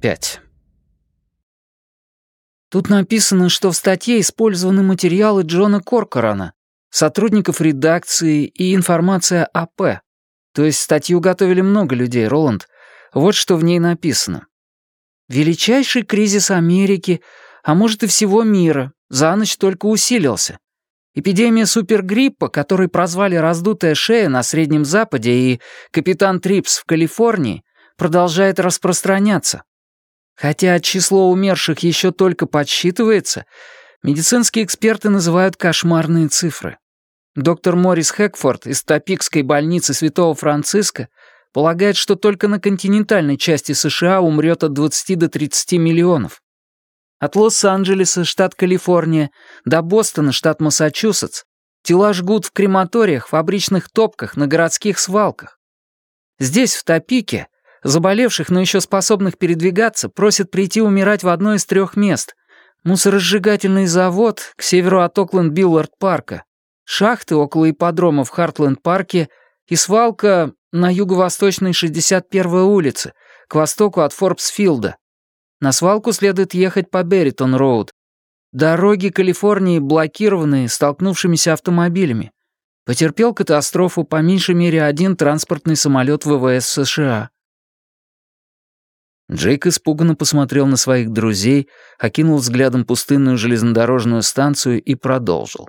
5. Тут написано, что в статье использованы материалы Джона Коркорана, сотрудников редакции и информация АП. То есть статью готовили много людей, Роланд. Вот что в ней написано. Величайший кризис Америки, а может и всего мира, за ночь только усилился. Эпидемия супергриппа, которой прозвали «раздутая шея» на Среднем Западе и «капитан Трипс» в Калифорнии, продолжает распространяться. Хотя число умерших еще только подсчитывается, медицинские эксперты называют кошмарные цифры. Доктор Морис Хэкфорд из Топикской больницы Святого Франциска полагает, что только на континентальной части США умрет от 20 до 30 миллионов. От Лос-Анджелеса, штат Калифорния, до Бостона, штат Массачусетс, тела жгут в крематориях, фабричных топках, на городских свалках. Здесь, в Топике, заболевших, но еще способных передвигаться, просят прийти умирать в одно из трех мест. Мусоросжигательный завод к северу от Окленд-Биллард-парка, шахты около ипподрома в Хартленд-парке и свалка на юго-восточной 61-й улице, к востоку от Форбсфилда. На свалку следует ехать по Берритон-роуд. Дороги Калифорнии блокированы столкнувшимися автомобилями. Потерпел катастрофу по меньшей мере один транспортный самолет ВВС США. Джейк испуганно посмотрел на своих друзей, окинул взглядом пустынную железнодорожную станцию и продолжил.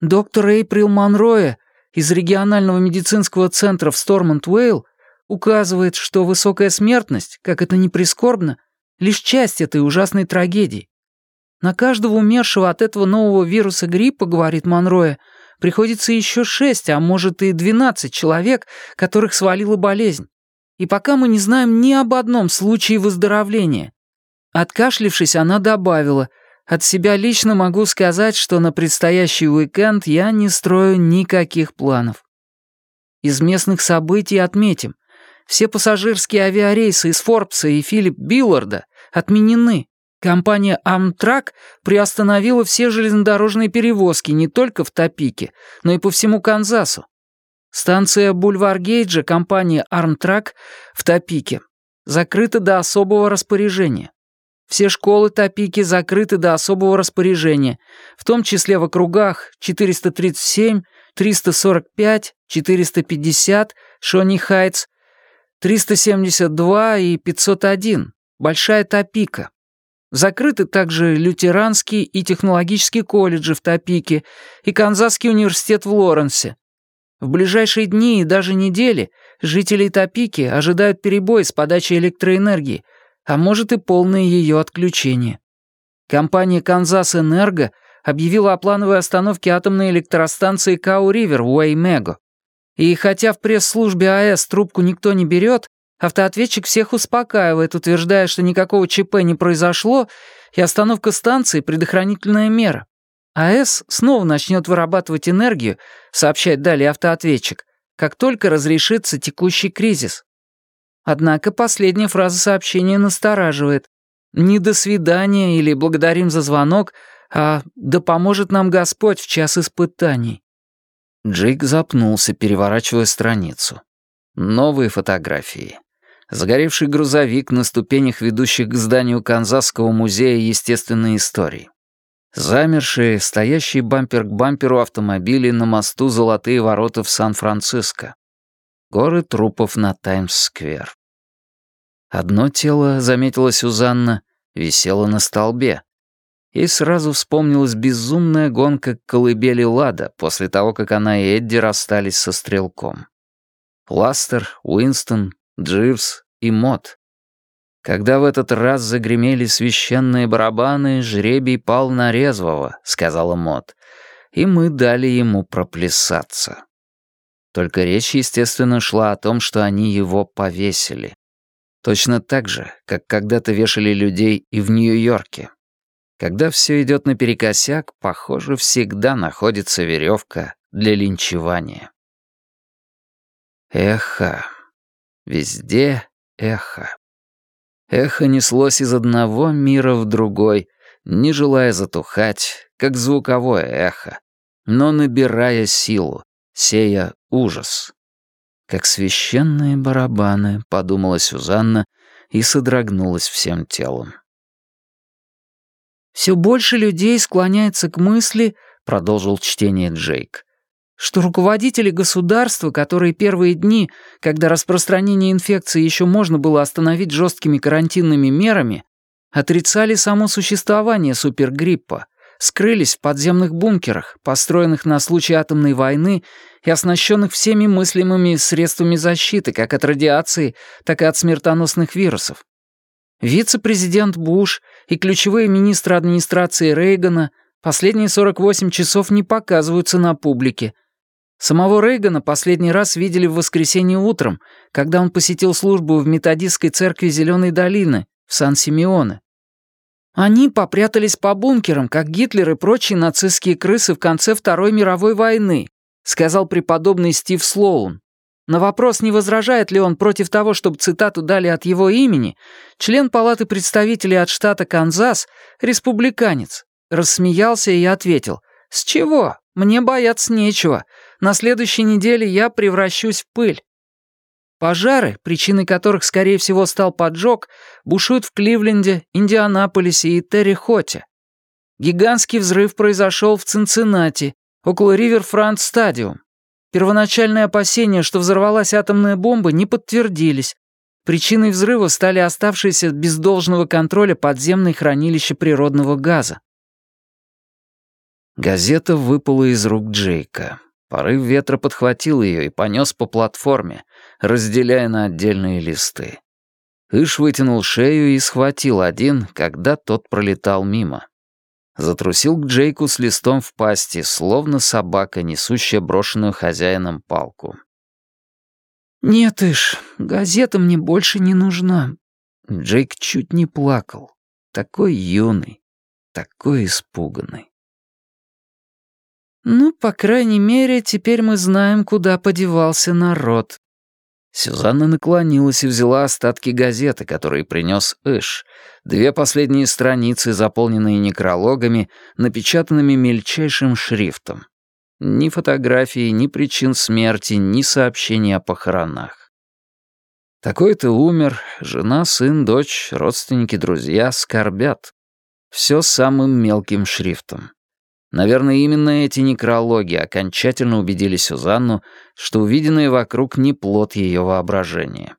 «Доктор Эйприл Монроя из регионального медицинского центра в Стормонт-Уэйл указывает, что высокая смертность, как это ни прискорбно, лишь часть этой ужасной трагедии. На каждого умершего от этого нового вируса гриппа, говорит Монроя, приходится еще шесть, а может и двенадцать человек, которых свалила болезнь. И пока мы не знаем ни об одном случае выздоровления. Откашлившись, она добавила, от себя лично могу сказать, что на предстоящий уикенд я не строю никаких планов. Из местных событий отметим, все пассажирские авиарейсы из Форбса и Филипп Билларда отменены. Компания Amtrak приостановила все железнодорожные перевозки не только в Топике, но и по всему Канзасу. Станция Бульвар Гейджа компании Armtrack в Топике закрыта до особого распоряжения. Все школы Топики закрыты до особого распоряжения, в том числе в округах 437, 345, 450, Шони Хайтс, 372 и 501, Большая Топика. Закрыты также лютеранский и технологический колледжи в Топике и Канзасский университет в Лоренсе. В ближайшие дни и даже недели жители Топики ожидают перебой с подачей электроэнергии, а может и полное ее отключение. Компания «Канзас Энерго» объявила о плановой остановке атомной электростанции Кау-Ривер в Уэймего. И хотя в пресс-службе АЭС трубку никто не берет, автоответчик всех успокаивает, утверждая, что никакого ЧП не произошло, и остановка станции — предохранительная мера. АЭС снова начнет вырабатывать энергию, сообщает далее автоответчик, как только разрешится текущий кризис. Однако последняя фраза сообщения настораживает. Не «до свидания» или «благодарим за звонок», а «да поможет нам Господь в час испытаний». Джейк запнулся, переворачивая страницу. Новые фотографии. Загоревший грузовик на ступенях, ведущих к зданию Канзасского музея естественной истории. Замершие, стоящие бампер к бамперу автомобили на мосту «Золотые ворота» в Сан-Франциско. Горы трупов на Таймс-сквер. Одно тело, заметила Сюзанна, висело на столбе. Ей сразу вспомнилась безумная гонка к колыбели Лада после того, как она и Эдди расстались со стрелком. Ластер, Уинстон, Дживс и Мот. Когда в этот раз загремели священные барабаны, жребий пал на резвого, сказала Мот, и мы дали ему проплясаться. Только речь, естественно, шла о том, что они его повесили. Точно так же, как когда-то вешали людей и в Нью-Йорке. Когда все идет наперекосяк, похоже, всегда находится веревка для линчевания. Эхо. Везде эхо. Эхо неслось из одного мира в другой, не желая затухать, как звуковое эхо, но набирая силу, сея ужас. Как священные барабаны, подумала Сюзанна, и содрогнулась всем телом. «Все больше людей склоняется к мысли», — продолжил чтение Джейк, что руководители государства, которые первые дни, когда распространение инфекции еще можно было остановить жесткими карантинными мерами, отрицали само существование супергриппа, скрылись в подземных бункерах, построенных на случай атомной войны и оснащенных всеми мыслимыми средствами защиты, как от радиации, так и от смертоносных вирусов. Вице-президент Буш и ключевые министры администрации Рейгана последние 48 часов не показываются на публике. Самого Рейгана последний раз видели в воскресенье утром, когда он посетил службу в методистской церкви Зеленой долины в Сан-Симеоне. Они попрятались по бункерам, как Гитлер и прочие нацистские крысы в конце Второй мировой войны, сказал преподобный Стив Слоун. На вопрос, не возражает ли он против того, чтобы цитату дали от его имени, член Палаты представителей от штата Канзас, республиканец, рассмеялся и ответил, «С чего? Мне бояться нечего. На следующей неделе я превращусь в пыль. Пожары, причиной которых, скорее всего, стал поджог, бушуют в Кливленде, Индианаполисе и Террихоте. Гигантский взрыв произошел в Цинциннати, около Риверфрант Стадиум. Первоначальные опасения, что взорвалась атомная бомба, не подтвердились. Причиной взрыва стали оставшиеся без должного контроля подземные хранилища природного газа. Газета выпала из рук Джейка. Порыв ветра подхватил ее и понес по платформе, разделяя на отдельные листы. Иш вытянул шею и схватил один, когда тот пролетал мимо. Затрусил к Джейку с листом в пасти, словно собака, несущая брошенную хозяином палку. «Нет, Иш, газета мне больше не нужна». Джейк чуть не плакал. Такой юный, такой испуганный. «Ну, по крайней мере, теперь мы знаем, куда подевался народ». Сюзанна наклонилась и взяла остатки газеты, которые принес Эш. Две последние страницы, заполненные некрологами, напечатанными мельчайшим шрифтом. Ни фотографии, ни причин смерти, ни сообщений о похоронах. Такой-то умер, жена, сын, дочь, родственники, друзья скорбят. Все самым мелким шрифтом. Наверное, именно эти некрологи окончательно убедили Сюзанну, что увиденное вокруг не плод ее воображения.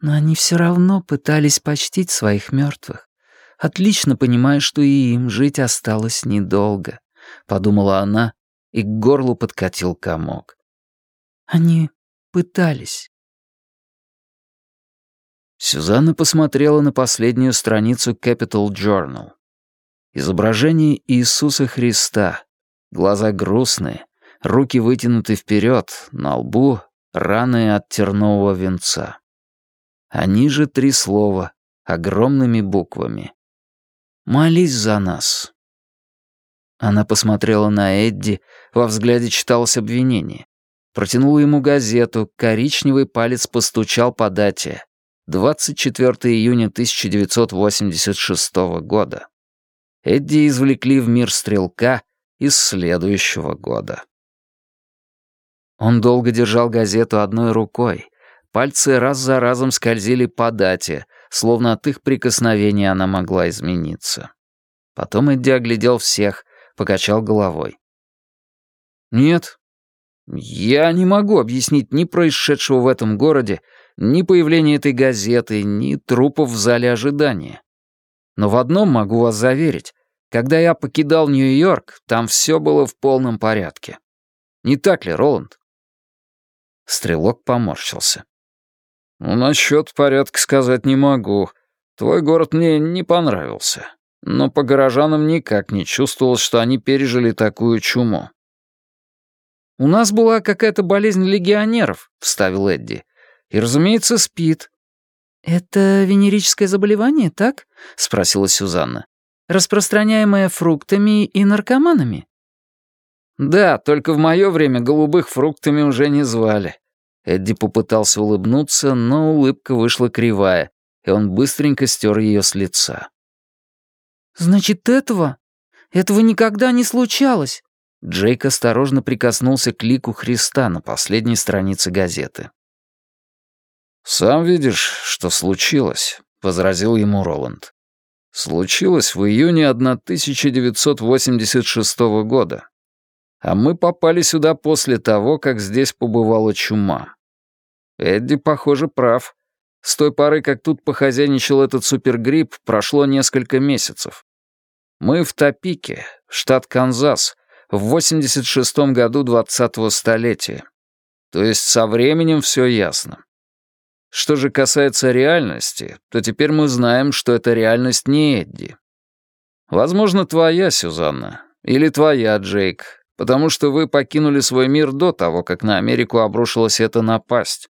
Но они все равно пытались почтить своих мертвых, отлично понимая, что и им жить осталось недолго, подумала она, и к горлу подкатил комок. Они пытались. Сюзанна посмотрела на последнюю страницу Capital Journal. Изображение Иисуса Христа. Глаза грустные, руки вытянуты вперед, на лбу раны от тернового венца. Они же три слова, огромными буквами. «Молись за нас». Она посмотрела на Эдди, во взгляде читалось обвинение. Протянула ему газету, коричневый палец постучал по дате. 24 июня 1986 года. Эдди извлекли в мир стрелка из следующего года. Он долго держал газету одной рукой. Пальцы раз за разом скользили по дате, словно от их прикосновения она могла измениться. Потом Эдди оглядел всех, покачал головой. «Нет, я не могу объяснить ни происшедшего в этом городе, ни появления этой газеты, ни трупов в зале ожидания. Но в одном могу вас заверить. Когда я покидал Нью-Йорк, там все было в полном порядке. Не так ли, Роланд?» Стрелок поморщился. «Ну, насчет порядка сказать не могу. Твой город мне не понравился. Но по горожанам никак не чувствовалось, что они пережили такую чуму». «У нас была какая-то болезнь легионеров», — вставил Эдди. «И, разумеется, спит. «Это венерическое заболевание, так?» — спросила Сюзанна. «Распространяемое фруктами и наркоманами?» «Да, только в мое время голубых фруктами уже не звали». Эдди попытался улыбнуться, но улыбка вышла кривая, и он быстренько стер ее с лица. «Значит, этого? Этого никогда не случалось?» Джейк осторожно прикоснулся к лику Христа на последней странице газеты. «Сам видишь, что случилось», — возразил ему Роланд. «Случилось в июне 1986 года. А мы попали сюда после того, как здесь побывала чума. Эдди, похоже, прав. С той поры, как тут похозяйничал этот супергрипп, прошло несколько месяцев. Мы в Топике, штат Канзас, в 86-м году 20-го столетия. То есть со временем все ясно. Что же касается реальности, то теперь мы знаем, что эта реальность не Эдди. Возможно, твоя, Сюзанна, или твоя, Джейк, потому что вы покинули свой мир до того, как на Америку обрушилась эта напасть.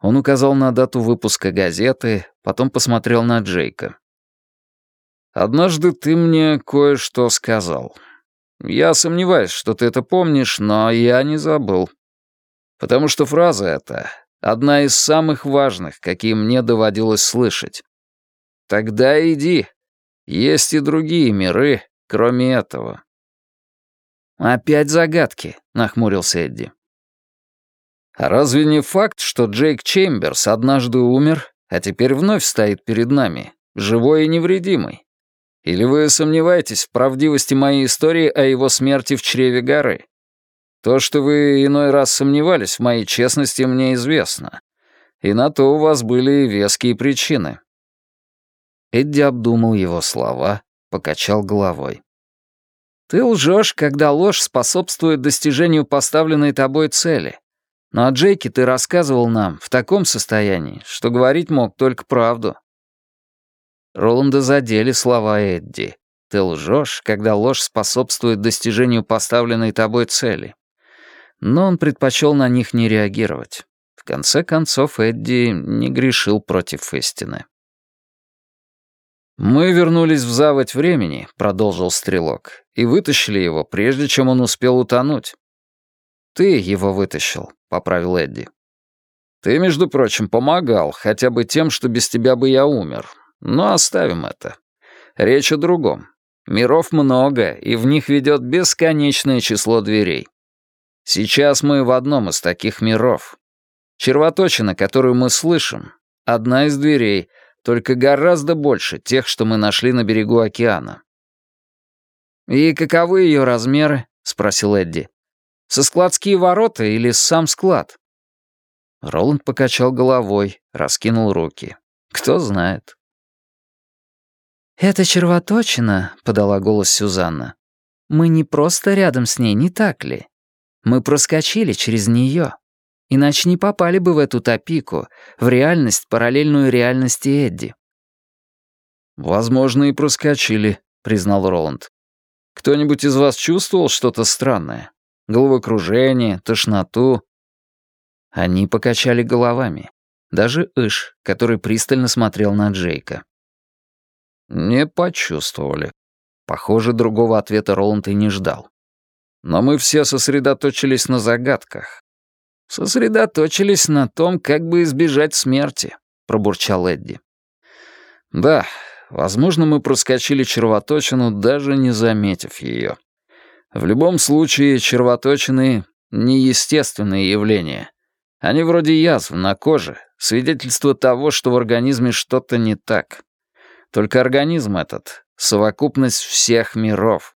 Он указал на дату выпуска газеты, потом посмотрел на Джейка. «Однажды ты мне кое-что сказал. Я сомневаюсь, что ты это помнишь, но я не забыл. Потому что фраза эта — одна из самых важных, какие мне доводилось слышать. Тогда иди. Есть и другие миры, кроме этого». «Опять загадки», — нахмурился Эдди. Разве не факт, что Джейк Чемберс однажды умер, а теперь вновь стоит перед нами, живой и невредимый? Или вы сомневаетесь в правдивости моей истории о его смерти в чреве горы? То, что вы иной раз сомневались в моей честности, мне известно. И на то у вас были веские причины». Эдди обдумал его слова, покачал головой. «Ты лжешь, когда ложь способствует достижению поставленной тобой цели. Но о Джейке ты рассказывал нам в таком состоянии, что говорить мог только правду. Роланда задели слова Эдди. Ты лжешь, когда ложь способствует достижению поставленной тобой цели. Но он предпочел на них не реагировать. В конце концов, Эдди не грешил против истины. «Мы вернулись в заводь времени», — продолжил Стрелок, «и вытащили его, прежде чем он успел утонуть. «Ты его вытащил», — поправил Эдди. «Ты, между прочим, помогал, хотя бы тем, что без тебя бы я умер. Но оставим это. Речь о другом. Миров много, и в них ведет бесконечное число дверей. Сейчас мы в одном из таких миров. Червоточина, которую мы слышим, одна из дверей, только гораздо больше тех, что мы нашли на берегу океана. «И каковы ее размеры?» — спросил Эдди. Со складские ворота или сам склад?» Роланд покачал головой, раскинул руки. «Кто знает». «Это червоточина», — подала голос Сюзанна. «Мы не просто рядом с ней, не так ли? Мы проскочили через нее. Иначе не попали бы в эту топику, в реальность, параллельную реальности Эдди». «Возможно, и проскочили», — признал Роланд. «Кто-нибудь из вас чувствовал что-то странное?» головокружение, тошноту. Они покачали головами. Даже Иш, который пристально смотрел на Джейка. «Не почувствовали». Похоже, другого ответа Роланд и не ждал. Но мы все сосредоточились на загадках. «Сосредоточились на том, как бы избежать смерти», — пробурчал Эдди. «Да, возможно, мы проскочили червоточину, даже не заметив ее. В любом случае, червоточины — неестественные явления. Они вроде язв на коже, свидетельство того, что в организме что-то не так. Только организм этот — совокупность всех миров.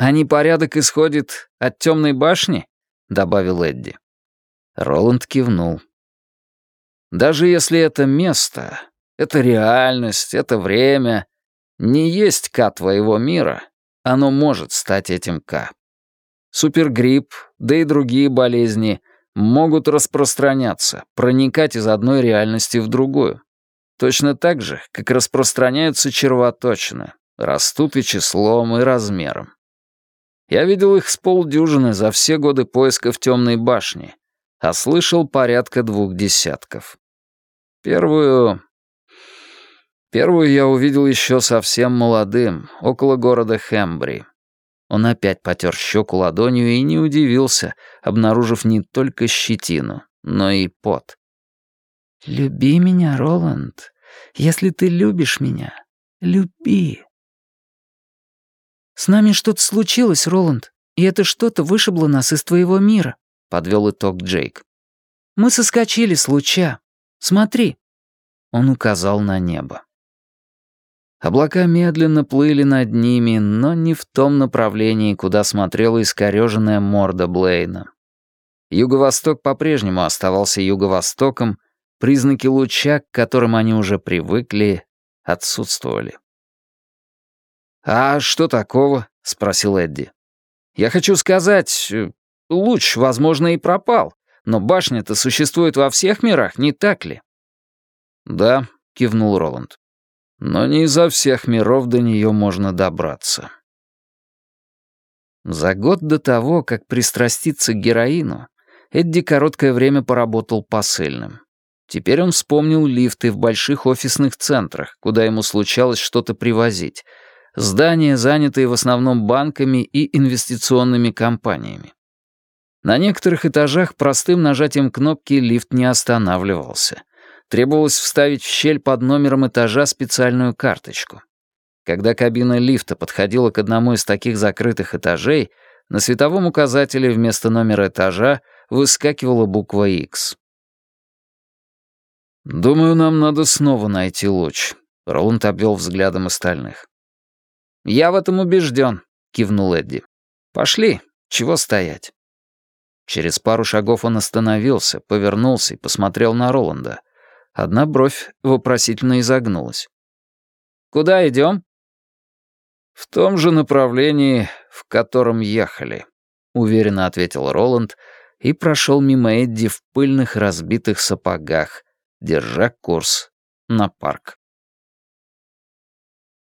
«А непорядок исходит от темной башни?» — добавил Эдди. Роланд кивнул. «Даже если это место, это реальность, это время, не есть К твоего мира, оно может стать этим К. Супергрипп, да и другие болезни могут распространяться, проникать из одной реальности в другую. Точно так же, как распространяются червоточины, растут и числом, и размером. Я видел их с полдюжины за все годы поиска в темной башне, а слышал порядка двух десятков. Первую Первую я увидел еще совсем молодым, около города Хембри. Он опять потер щеку ладонью и не удивился, обнаружив не только щетину, но и пот. «Люби меня, Роланд. Если ты любишь меня, люби». «С нами что-то случилось, Роланд, и это что-то вышибло нас из твоего мира», — подвел итог Джейк. Мы соскочили с луча. Смотри». Он указал на небо. Облака медленно плыли над ними, но не в том направлении, куда смотрела искорёженная морда Блейна. Юго-восток по-прежнему оставался юго-востоком, признаки луча, к которым они уже привыкли, отсутствовали. «А что такого?» — спросил Эдди. «Я хочу сказать, э, луч, возможно, и пропал, но башня-то существует во всех мирах, не так ли?» «Да», — кивнул Роланд. Но не изо всех миров до нее можно добраться. За год до того, как пристраститься к героину, Эдди короткое время поработал посыльным. Теперь он вспомнил лифты в больших офисных центрах, куда ему случалось что-то привозить. Здания, занятые в основном банками и инвестиционными компаниями. На некоторых этажах простым нажатием кнопки лифт не останавливался. Требовалось вставить в щель под номером этажа специальную карточку. Когда кабина лифта подходила к одному из таких закрытых этажей, на световом указателе вместо номера этажа выскакивала буква X. «Думаю, нам надо снова найти луч», — Роланд обвел взглядом остальных. «Я в этом убежден», — кивнул Эдди. «Пошли, чего стоять?» Через пару шагов он остановился, повернулся и посмотрел на Роланда. Одна бровь вопросительно изогнулась. «Куда идем?» «В том же направлении, в котором ехали», — уверенно ответил Роланд и прошел мимо Эдди в пыльных разбитых сапогах, держа курс на парк.